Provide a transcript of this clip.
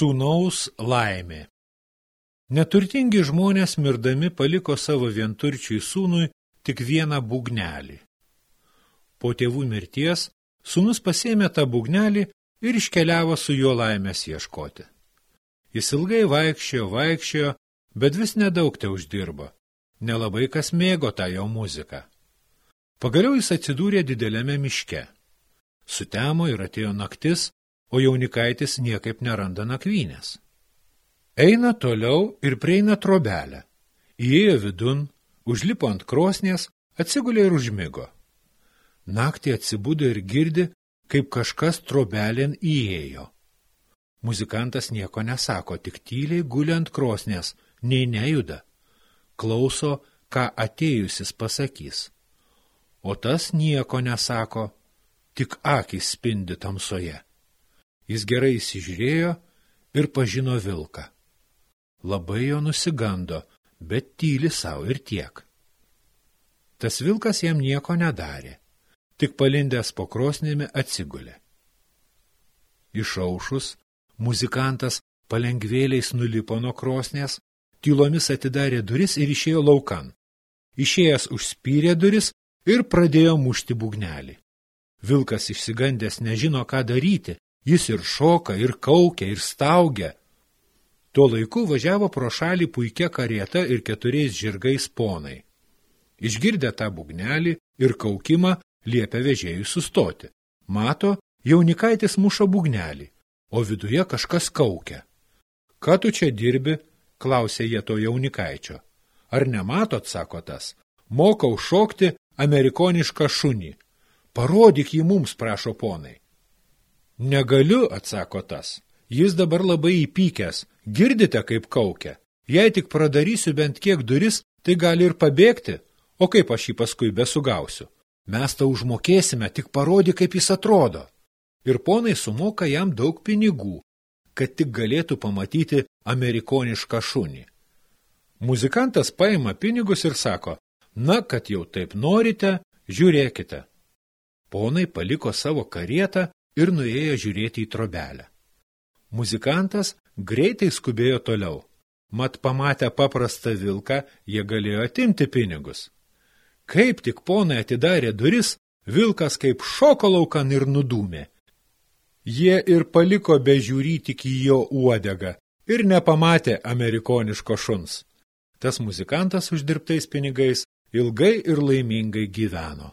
Sūnaus laimė Neturtingi žmonės mirdami paliko savo vienturčiui sūnui tik vieną būgnelį. Po tėvų mirties sūnus pasėmė tą būgnelį ir iškeliavo su juo laimės ieškoti. Jis ilgai vaikščiojo, vaikščiojo, bet vis nedaug te uždirbo. Nelabai kas mėgo tą jo muziką. Pagaliau jis atsidūrė dideliame miške. Sutemo ir atėjo naktis, o jaunikaitis niekaip neranda nakvynės. Eina toliau ir prieina trobelę. Įėjo vidun, užlipo ant krosnės, atsigulė ir užmigo. Naktį atsibudo ir girdi, kaip kažkas trobelėn įėjo. Muzikantas nieko nesako, tik tyliai guli ant krosnės, nei nejuda. Klauso, ką atėjusis pasakys. O tas nieko nesako, tik akis spindi tamsoje. Jis gerai įsižiūrėjo ir pažino vilką. Labai jo nusigando, bet tyli savo ir tiek. Tas vilkas jam nieko nedarė, tik palindęs po krosnėmi atsigulė. Išaušus, muzikantas palengvėliais nulipo nuo krosnės, tylomis atidarė duris ir išėjo laukan. Išėjęs užspyrė duris ir pradėjo mušti būgnelį. Vilkas išsigandęs nežino, ką daryti, jis ir šoka, ir kaukia, ir staugia. Tuo laiku važiavo pro šalį puikia karieta ir keturiais žirgais ponai. Išgirdę tą būgnelį ir kaukimą, liepia vežėjui sustoti. Mato, jaunikaitis muša būgnelį, o viduje kažkas kaukia. Ką tu čia dirbi? klausė jie to jaunikaičio. Ar nematot, sako tas, mokau šokti amerikonišką šunį. Parodyk jį mums, prašo ponai. Negaliu, atsako tas. Jis dabar labai įpykęs. Girdite, kaip kaukia. Jei tik pradarysiu bent kiek duris, tai gali ir pabėgti. O kaip aš jį paskui besugausiu? Mes tau užmokėsime, tik parodyk, kaip jis atrodo. Ir ponai sumoka jam daug pinigų, kad tik galėtų pamatyti amerikonišką šunį. Muzikantas paima pinigus ir sako, na, kad jau taip norite, žiūrėkite. Ponai paliko savo karietą ir nuėjo žiūrėti į trobelę. Muzikantas greitai skubėjo toliau. Mat pamatę paprastą vilką, jie galėjo atimti pinigus. Kaip tik ponai atidarė duris, vilkas kaip šoko laukan ir nudūmė. Jie ir paliko bežiūrį tik į jo uodegą ir nepamatė amerikoniško šuns. Tas muzikantas uždirbtais pinigais ilgai ir laimingai gyveno.